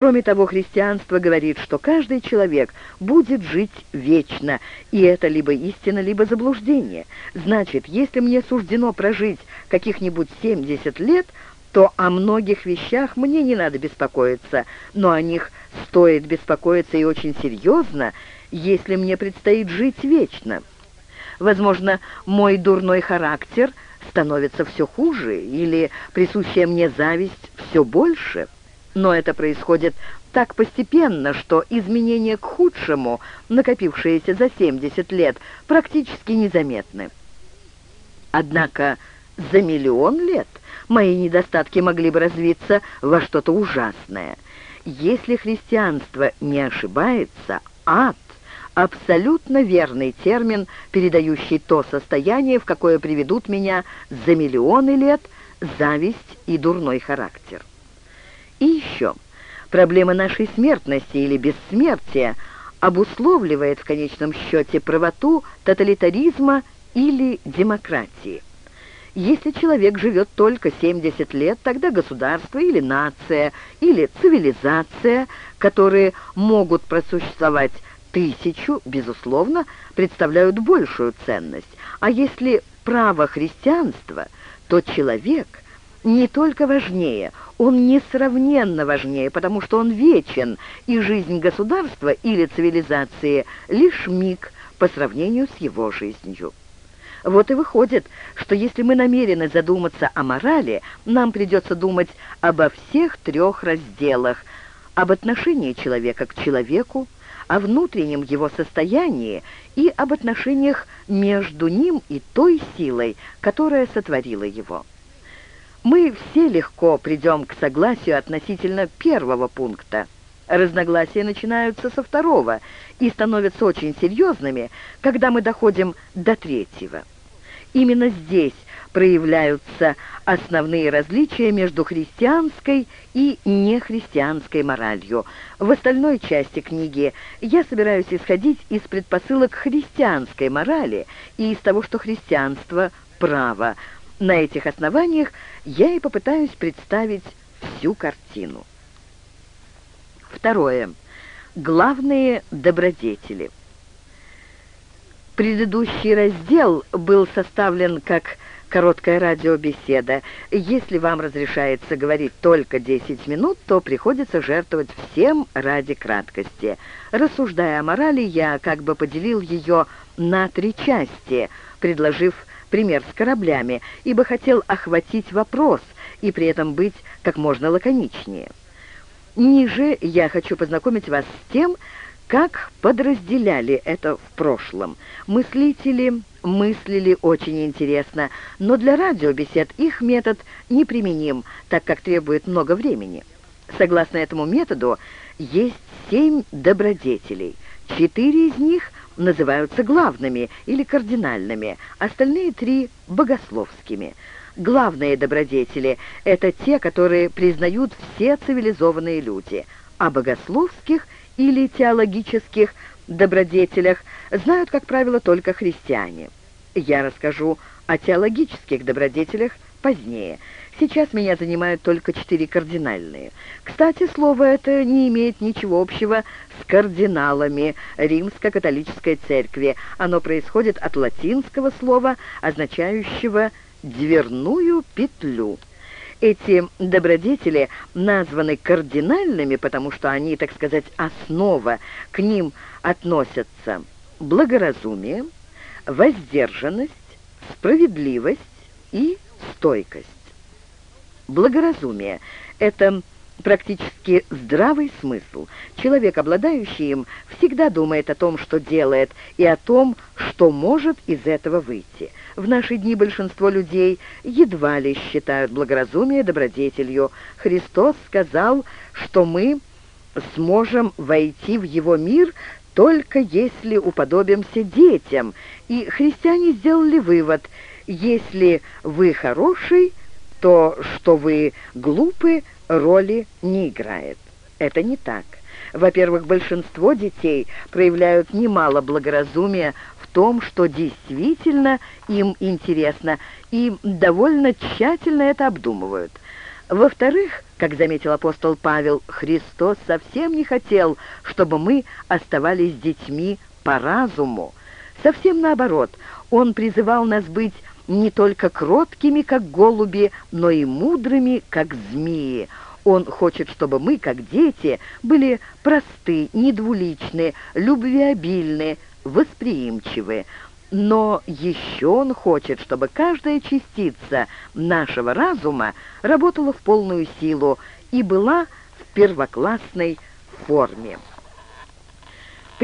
Кроме того, христианство говорит, что каждый человек будет жить вечно, и это либо истина, либо заблуждение. Значит, если мне суждено прожить каких-нибудь 70 лет, то о многих вещах мне не надо беспокоиться, но о них стоит беспокоиться и очень серьезно, если мне предстоит жить вечно. Возможно, мой дурной характер становится все хуже, или присущая мне зависть все больше – но это происходит так постепенно, что изменения к худшему, накопившиеся за 70 лет, практически незаметны. Однако за миллион лет мои недостатки могли бы развиться во что-то ужасное. Если христианство не ошибается, ад — абсолютно верный термин, передающий то состояние, в какое приведут меня за миллионы лет зависть и дурной характер. И еще, проблема нашей смертности или бессмертия обусловливает в конечном счете правоту тоталитаризма или демократии. Если человек живет только 70 лет, тогда государство или нация, или цивилизация, которые могут просуществовать тысячу, безусловно, представляют большую ценность. А если право христианства, то человек – не только важнее, он несравненно важнее, потому что он вечен, и жизнь государства или цивилизации лишь миг по сравнению с его жизнью. Вот и выходит, что если мы намерены задуматься о морали, нам придется думать обо всех трех разделах, об отношении человека к человеку, о внутреннем его состоянии и об отношениях между ним и той силой, которая сотворила его. Мы все легко придем к согласию относительно первого пункта. Разногласия начинаются со второго и становятся очень серьезными, когда мы доходим до третьего. Именно здесь проявляются основные различия между христианской и нехристианской моралью. В остальной части книги я собираюсь исходить из предпосылок христианской морали и из того, что христианство – право – на этих основаниях я и попытаюсь представить всю картину. Второе. Главные добродетели. Предыдущий раздел был составлен как короткая радиобеседа. Если вам разрешается говорить только 10 минут, то приходится жертвовать всем ради краткости. Рассуждая о морали, я как бы поделил ее на три части, предложив пример с кораблями, ибо хотел охватить вопрос и при этом быть как можно лаконичнее. Ниже я хочу познакомить вас с тем, как подразделяли это в прошлом. Мыслители мыслили очень интересно, но для радиобесед их метод неприменим, так как требует много времени. Согласно этому методу, есть семь добродетелей. Четыре из них называются главными или кардинальными, остальные три – богословскими. Главные добродетели – это те, которые признают все цивилизованные люди, а богословских или теологических добродетелях знают, как правило, только христиане. Я расскажу о теологических добродетелях позднее – Сейчас меня занимают только четыре кардинальные. Кстати, слово это не имеет ничего общего с кардиналами римско-католической церкви. Оно происходит от латинского слова, означающего «дверную петлю». Эти добродетели названы кардинальными, потому что они, так сказать, основа. К ним относятся благоразумие, воздержанность, справедливость и стойкость. Благоразумие — это практически здравый смысл. Человек, обладающий им, всегда думает о том, что делает, и о том, что может из этого выйти. В наши дни большинство людей едва ли считают благоразумие добродетелью. Христос сказал, что мы сможем войти в его мир только если уподобимся детям. И христиане сделали вывод, если вы хороший, то, что вы глупы, роли не играет. Это не так. Во-первых, большинство детей проявляют немало благоразумия в том, что действительно им интересно, и довольно тщательно это обдумывают. Во-вторых, как заметил апостол Павел, Христос совсем не хотел, чтобы мы оставались детьми по разуму. Совсем наоборот, Он призывал нас быть не только кроткими, как голуби, но и мудрыми, как змеи. Он хочет, чтобы мы, как дети, были просты, недвуличны, любвеобильны, восприимчивы. Но еще он хочет, чтобы каждая частица нашего разума работала в полную силу и была в первоклассной форме.